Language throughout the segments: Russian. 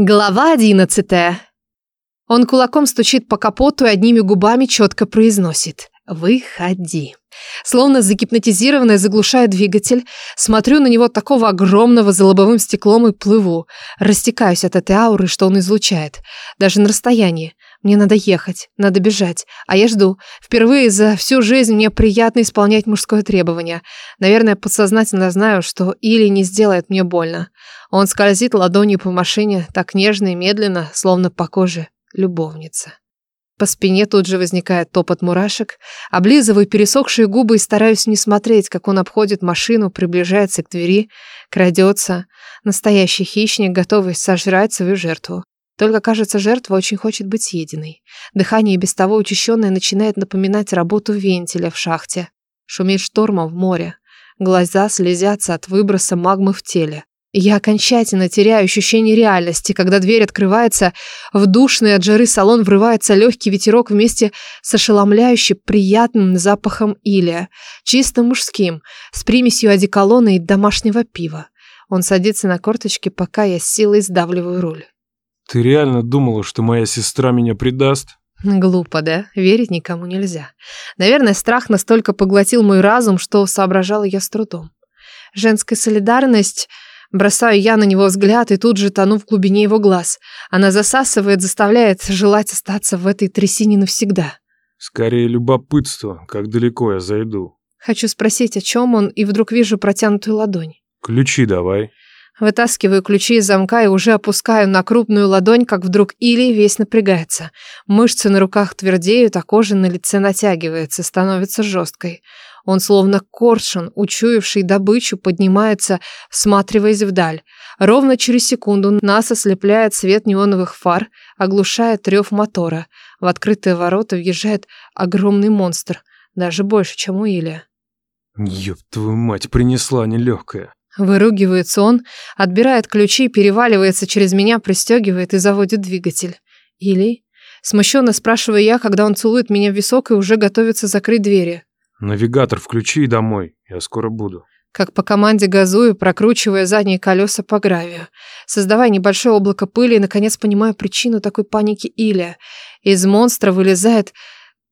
Глава одиннадцатая. Он кулаком стучит по капоту и одними губами четко произносит «Выходи». Словно загипнотизированная заглушаю двигатель, смотрю на него такого огромного за лобовым стеклом и плыву. Растекаюсь от этой ауры, что он излучает. Даже на расстоянии. Мне надо ехать, надо бежать. А я жду. Впервые за всю жизнь мне приятно исполнять мужское требование. Наверное, подсознательно знаю, что Или не сделает мне больно. Он скользит ладонью по машине, так нежно и медленно, словно по коже любовница. По спине тут же возникает топот мурашек. Облизываю пересохшие губы и стараюсь не смотреть, как он обходит машину, приближается к двери, крадется. Настоящий хищник, готовый сожрать свою жертву. Только, кажется, жертва очень хочет быть съеденной. Дыхание без того учащенное начинает напоминать работу вентиля в шахте. Шумит штормом в море. Глаза слезятся от выброса магмы в теле. Я окончательно теряю ощущение реальности, когда дверь открывается, в душный от жары салон врывается легкий ветерок вместе с ошеломляюще приятным запахом илия, чисто мужским, с примесью одеколона и домашнего пива. Он садится на корточки, пока я с силой сдавливаю руль. Ты реально думала, что моя сестра меня предаст? Глупо, да? Верить никому нельзя. Наверное, страх настолько поглотил мой разум, что соображала я с трудом. Женская солидарность Бросаю я на него взгляд и тут же тону в глубине его глаз. Она засасывает, заставляет желать остаться в этой трясине навсегда. Скорее любопытство, как далеко я зайду. Хочу спросить, о чем он, и вдруг вижу протянутую ладонь. Ключи давай. Вытаскиваю ключи из замка и уже опускаю на крупную ладонь, как вдруг Или весь напрягается. Мышцы на руках твердеют, а кожа на лице натягивается, становится жесткой. Он словно коршун, учуявший добычу, поднимается, всматриваясь вдаль. Ровно через секунду нас ослепляет свет неоновых фар, оглушает рев мотора. В открытые ворота въезжает огромный монстр, даже больше, чем у Илья. Ёб твою мать, принесла нелегкая. Выругивается он, отбирает ключи, переваливается через меня, пристегивает и заводит двигатель. Или... Смущенно спрашиваю я, когда он целует меня в висок и уже готовится закрыть двери. Навигатор включи и домой. Я скоро буду. Как по команде газую, прокручивая задние колеса по гравию. Создавая небольшое облако пыли, и, наконец, понимаю причину такой паники Илья. Из монстра вылезает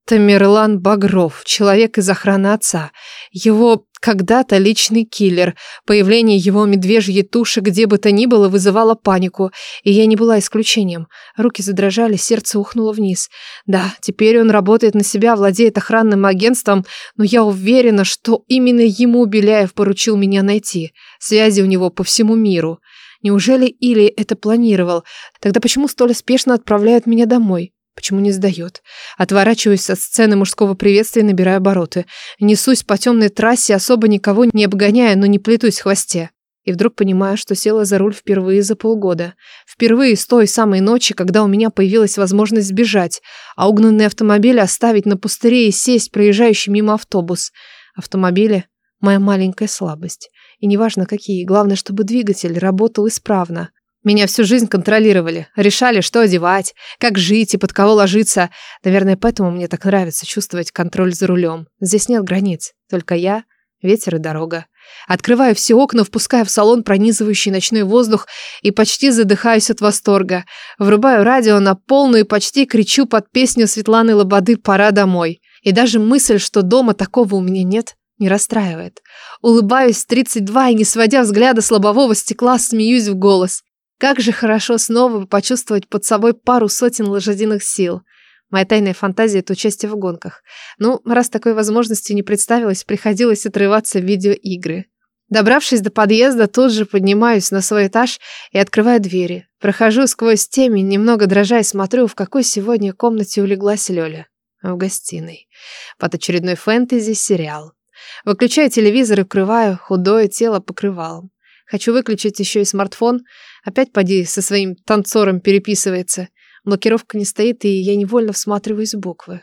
Тамерлан Багров, человек из охраны отца. Его когда-то личный киллер. Появление его медвежьей туши где бы то ни было вызывало панику, и я не была исключением. Руки задрожали, сердце ухнуло вниз. Да, теперь он работает на себя, владеет охранным агентством, но я уверена, что именно ему Беляев поручил меня найти. Связи у него по всему миру. Неужели Или это планировал? Тогда почему столь спешно отправляют меня домой? Почему не сдает? Отворачиваюсь от сцены мужского приветствия и набираю обороты. Несусь по темной трассе, особо никого не обгоняя, но не плетусь в хвосте. И вдруг понимаю, что села за руль впервые за полгода. Впервые с той самой ночи, когда у меня появилась возможность сбежать, а угнанный автомобиль оставить на пустыре и сесть проезжающий мимо автобус. Автомобили – моя маленькая слабость. И неважно какие, главное, чтобы двигатель работал исправно. Меня всю жизнь контролировали, решали, что одевать, как жить и под кого ложиться. Наверное, поэтому мне так нравится чувствовать контроль за рулем. Здесь нет границ, только я, ветер и дорога. Открываю все окна, впуская в салон пронизывающий ночной воздух и почти задыхаюсь от восторга. Врубаю радио на полную и почти кричу под песню Светланы Лободы «Пора домой». И даже мысль, что дома такого у меня нет, не расстраивает. Улыбаюсь с 32 и, не сводя взгляда с лобового стекла, смеюсь в голос. Как же хорошо снова почувствовать под собой пару сотен лошадиных сил. Моя тайная фантазия – это участие в гонках. Ну, раз такой возможности не представилось, приходилось отрываться в видеоигры. Добравшись до подъезда, тут же поднимаюсь на свой этаж и открываю двери. Прохожу сквозь темень, немного дрожа и смотрю, в какой сегодня комнате улеглась Лёля. В гостиной. Под очередной фэнтези-сериал. Выключаю телевизор и укрываю худое тело покрывалом. Хочу выключить еще и смартфон. Опять поди со своим танцором переписывается. Блокировка не стоит, и я невольно всматриваюсь в буквы.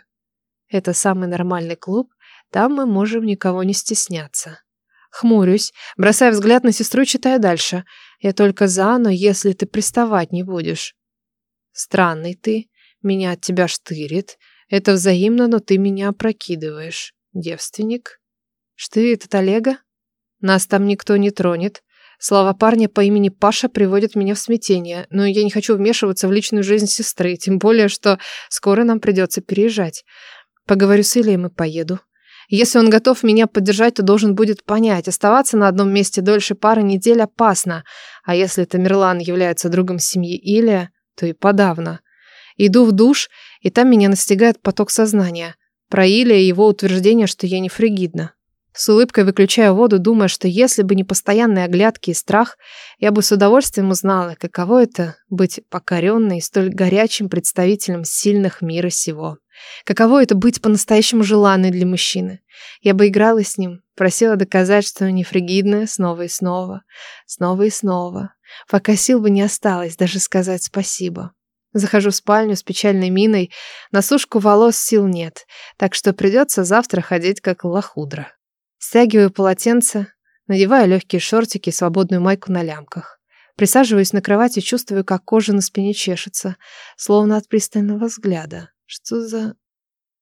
Это самый нормальный клуб. Там мы можем никого не стесняться. Хмурюсь, бросая взгляд на сестру, читаю дальше. Я только за, но если ты приставать не будешь. Странный ты, меня от тебя штырит. Это взаимно, но ты меня опрокидываешь. Девственник? Штырит от Олега? Нас там никто не тронет. Слова парня по имени Паша приводят меня в смятение, но я не хочу вмешиваться в личную жизнь сестры, тем более, что скоро нам придется переезжать. Поговорю с Ильей и поеду. Если он готов меня поддержать, то должен будет понять, оставаться на одном месте дольше пары недель опасно, а если Тамерлан является другом семьи Илья, то и подавно. Иду в душ, и там меня настигает поток сознания. Про Илья и его утверждение, что я не фригидна. С улыбкой выключаю воду, думая, что если бы не постоянные оглядки и страх, я бы с удовольствием узнала, каково это быть покоренной столь горячим представителем сильных мира сего. Каково это быть по-настоящему желанной для мужчины. Я бы играла с ним, просила доказать, что не фригидная снова и снова, снова и снова, пока сил бы не осталось даже сказать спасибо. Захожу в спальню с печальной миной, на сушку волос сил нет, так что придется завтра ходить как лохудра. Стягиваю полотенце, надеваю легкие шортики и свободную майку на лямках. Присаживаюсь на кровати чувствую, как кожа на спине чешется, словно от пристального взгляда. Что за...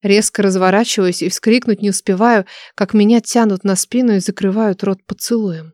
Резко разворачиваюсь и вскрикнуть не успеваю, как меня тянут на спину и закрывают рот поцелуем.